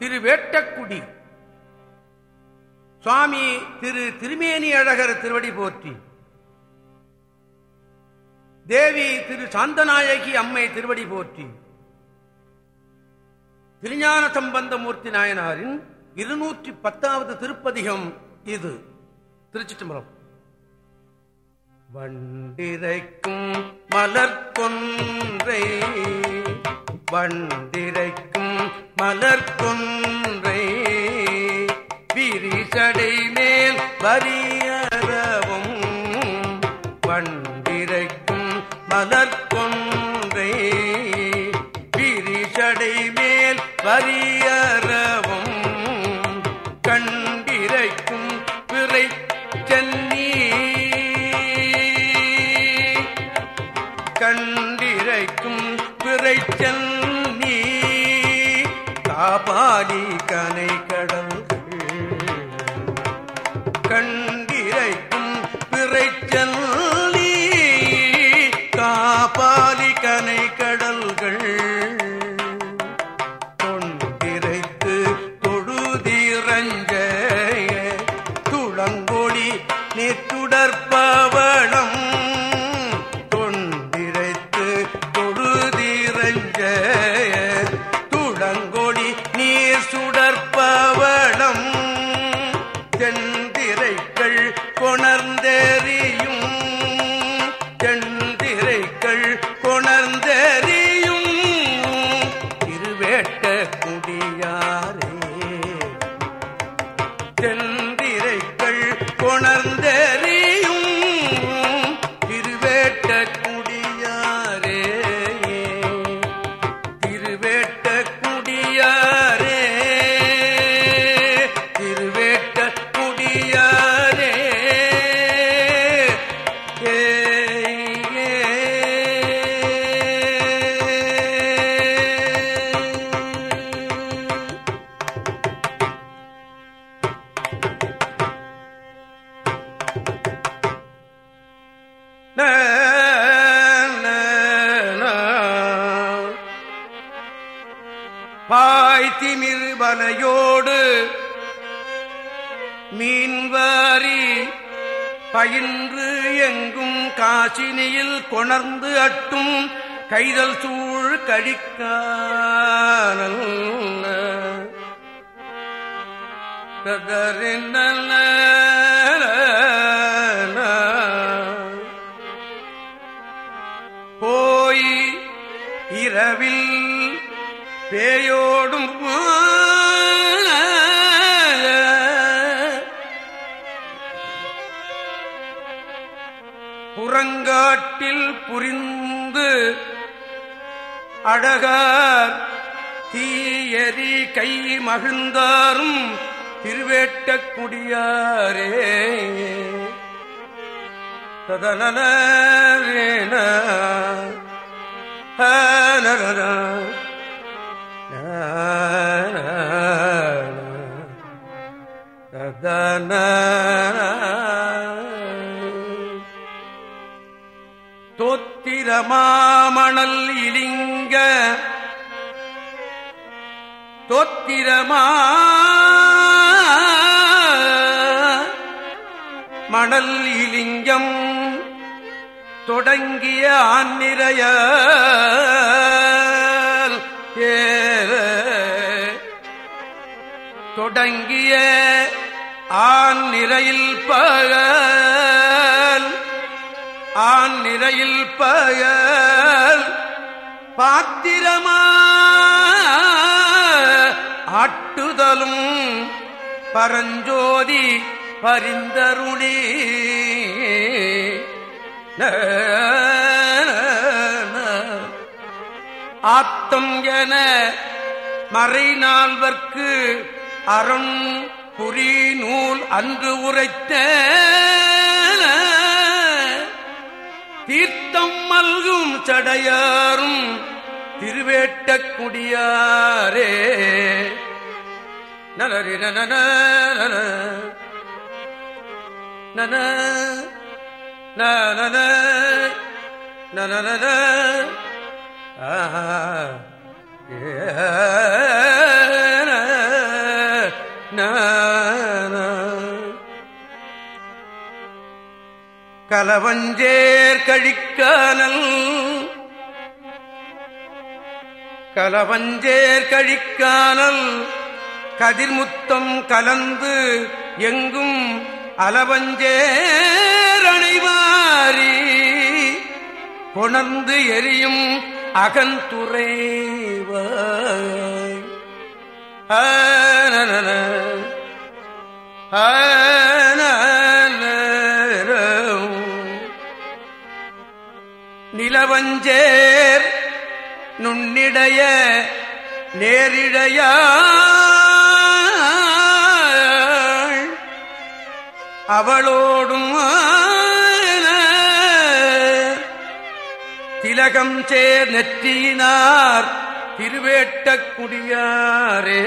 திரு வேட்டக்குடி. சுவாமி திரு திருமேனி அழகர் திருவடி போற்றி. தேவி திரு சாந்தநாயகி அம்மை திருவடி போற்றி. திருஞான சம்பந்தமூர்த்தி நாயனாரின் இருநூற்றி பத்தாவது திருப்பதிகம் இது. திருச்சிட்டம்பரம் வண்டிரைக்கும் மலர்கொன்றை வண்டிரைக்கும் மலர்கொன்றை விரிசடை மேல் வரியறவும் பண்டிரைக்கும் மலர்கொன்றை விரிசடை மேல் வரியறவும் கண்டிரைக்கும் பிறை சென்னி கண்டிரைக்கும் பிறை சென்னி காபாடி கனை கடல். திமிர் மீன்வாரி பயின்று எங்கும் காசினியில் கொணர்ந்து அட்டும் கைதல் சூழ் கழிக்கானல். போய் அழகார். தீயரி கை மகிழ்ந்தாரும் திருவேட்டக்குடியாரே ததனரேன தோத்திரமாமணல் இலிங்க தோத்திரமா. மணல் இலிங்கம் தொடங்கிய ஆன்னிரைய தொடங்கிய ஆண் நிறையில் பகல். ஆண் நிறையில் பகல். பாத்திரமா? ஆட்டுதலும் பரஞ்சோதி பரிந்தருளி. ஆத்தம் என மறை நால்வர்க்கு அறம் புரி நூல் அன்று உரைத்த தீர்த்தம் மல்கும் சடையாரும் திருவேட்டக்குடியாரே. நலரின நன நன நன கலவஞ்சேர் கழிக்கானல் கலவஞ்சேர் கழிக்கானல் கதிர்முத்தம் கலந்து எங்கும் அலவஞ்சேர் அணைவாரி கொணர்ந்து எரியும் அகந்துறைவ நிலவஞ்சேர் நுண்ணிடைய நேரிழைய அவளோடும் திலகம் சேர் நெற்றியினார் திருவேட்டக்குடியாரே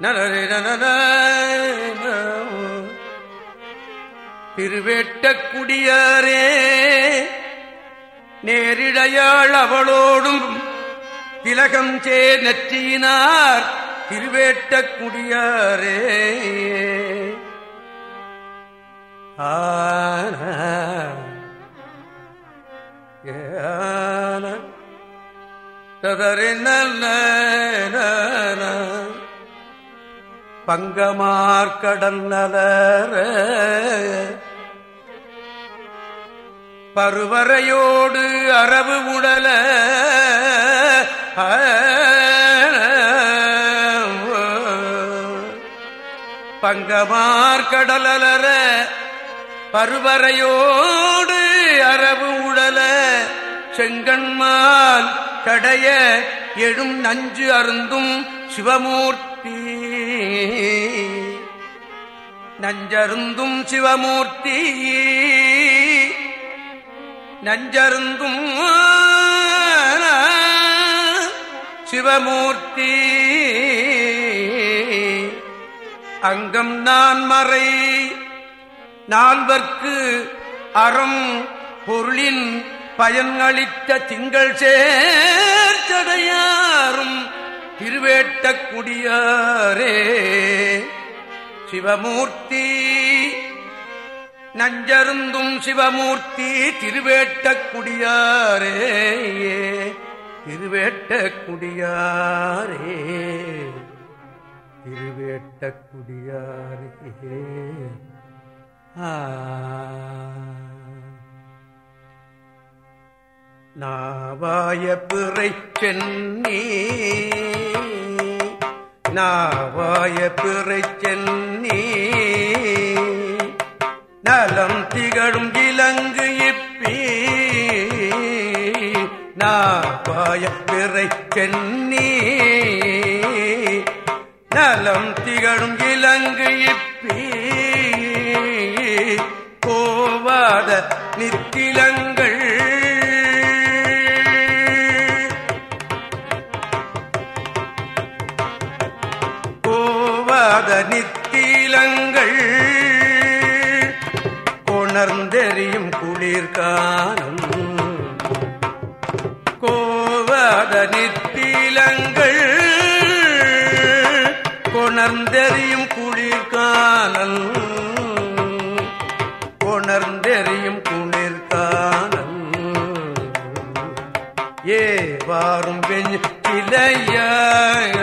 நலரே திருவேட்டக்குடியாரே நேரிடையாள் அவளோடும் திலகம் சே நெற்றியினார் திருவேட்டக்குடியாரே. ஆன ததறி நல்ல பங்கமார்கடல் நலர பருவரையோடு அரவு உடல. பங்கமார் கடலலர பருவரையோடு அரவு உடல. செங்கண்மால் கடைய எழும் நஞ்சு அருந்தும் சிவமூர்த்தி. நஞ்சருந்தும் சிவமூர்த்தி. நஞ்சருந்தும் சிவமூர்த்தி. அங்கம் நான் மறை நால்வர்க்கு அறம் பொருளின் பயனளித்த திங்கள் சேர்ச்சடையாரும் திருவேட்டக்குடியாரே சிவமூர்த்தி. நஞ்சருந்தும் சிவமூர்த்தி திருவேட்டக்குடியாரே. திருவேட்டக்குடியாரே. திருவேட்டக்குடியாரே நாவாய பிறை சென்னி. நாவாய பிறை சென்னி. நலம் திகழும் இலங்கு இப்பி. நாவாய பிறை சென்னி. நலம் திகழும் இலங்கு இப்பி கொணர்ந்தெறியும் குளிர்கானல். கொணர்ந்தெறியும் குளிர்கானல். ஏ வாரும் பெண் கிளையார்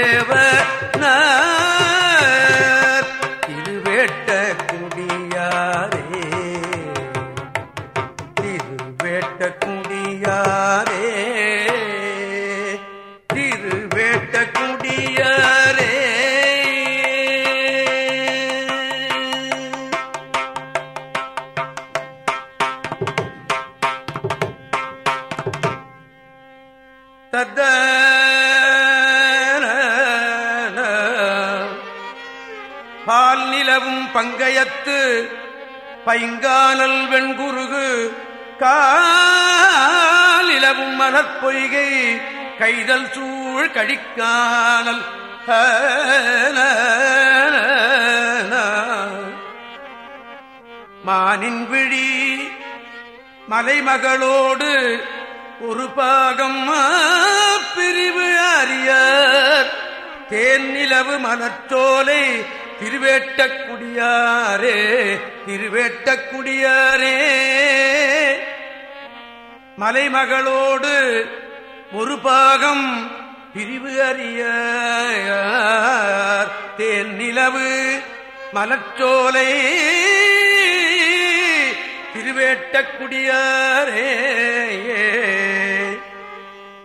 தேவனார். திருவேட்ட குடியாரே. திருவேட்ட குடியாரே. திருவேட்ட குடியாரே. பால் நிலவும் பங்கயத்து பைங்கானல் வெண்குருகு காலிலவும் மலற்பொய்கை கைதல் சூழ் கழிக்கானல் மானின் விழி மலைமகளோடு ஒரு பாகம் பிரிவு அறியார். தேன் நிலவு மனச்சோலை திருவேட்டக்குடியாரே திருவேட்டக்குடியாரே. மலைமகளோடு ஒரு பாகம் பிரிவு அறிய தேன் நிலவு மலச்சோலை திருவேட்டக்குடியாரே.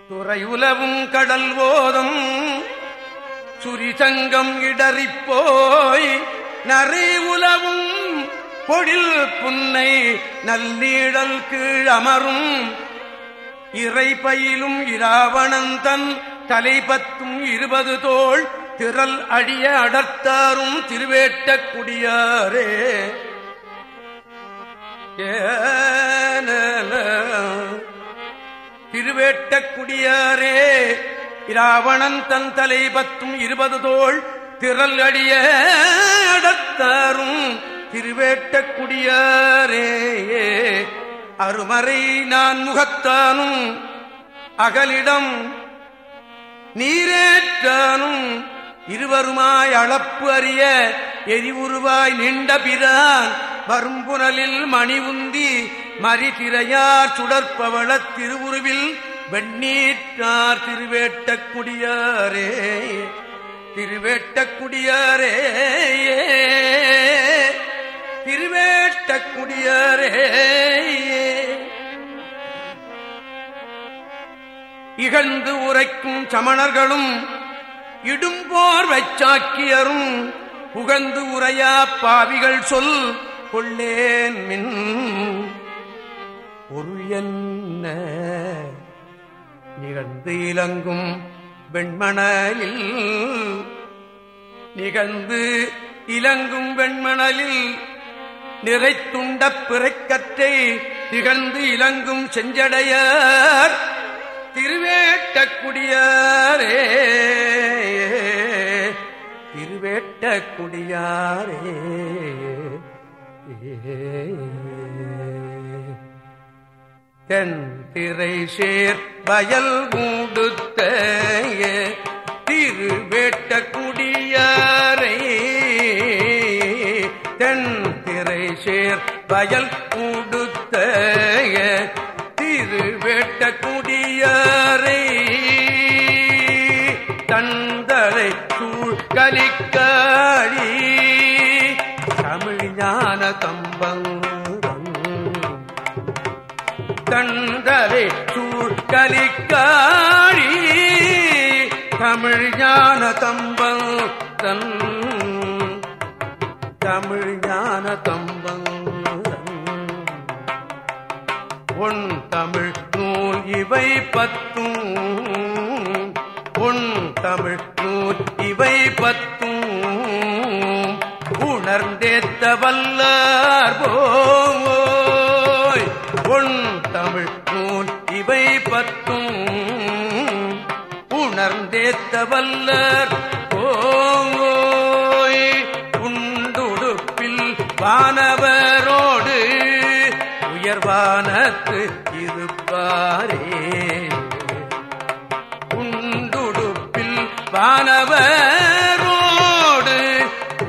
துறையுலவும் கடல் ஓதம் சுரிசங்கம் இடறிப்போய் நரி உலவும் பொழில் புன்னை நல்லீழல் கீழமரும். இறை பயிலும் இராவணந்தன் தலைபத்தும் இருபது தோள் திரள் அழிய அடர்த்தாரும் திருவேட்டக்குடியாரே திருவேட்டக்குடியாரே இராவணன் தன் தலை பத்தும் இருபது தோள் திரல் அடிய அடத்தாரும் திருவேட்டக்குடியாரே. அருமறை நான் முகத்தானும் அகலிடம் நீரேற்றானும் இருவருமாய் அளப்பு அறிய எரிவுருவாய் நின்ற பிரான் வரும்புனலில் மணி உந்தி மறிதிரையார் சுடற்பவள திருவுருவில் வெண்ணீற்றார் திருவேட்டக்குடியாரே திருவேட்டக்குடியாரே. திருவேட்டக்குடியாரே. இகழ்ந்து உரைக்கும் சமணர்களும் இடும்போர் வைச்சாக்கியரும் புகழ்ந்து உரையா பாவிகள் சொல் கொள்ளேன் மின். ஒரு என்ன? நிகழ்ந்து இலங்கும் வெண்மணலில். நிகழ்ந்து இலங்கும் வெண்மணலில். நிறைத்துண்ட பிறைக்கற்றை திகழ்ந்து இலங்கும் செஞ்சடையார். திருவேட்டக்குடியாரே. திருவேட்டக்குடியாரே. ஏ. திரை சேர் வயல் மூடுத்த திருவேட்டக்குடியாரே தென் திரை சேர் வயல் மூடுத்த திருவேட்டக்குடியாரே தந்தரை சூழ்கலிக்காரி தமிழ் ஞான தம்பங்கள் தந்தரை சூழ்கலிக்காரி தமிழ் ஞான தம்பம் தன் தமிழ் ஞான தம்பம் உன் தமிழ் நூல் இவை பத்தும் உன் தமிழ் நூல் இவை பத்தும். உணர்ந்தேத்த வல்லார் போய் உணர்ந்தேத்த வல்லர் ஓய் உண்டுடுப்பில் வானவரோடு உயர்வானத்து இருப்பாரே. உண்டுடுப்பில் வானவரோடு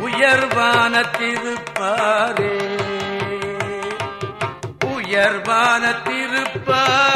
உயர்வானத்திருப்பாரே. உயர்வானத்திருப்பாரே